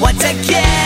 once again.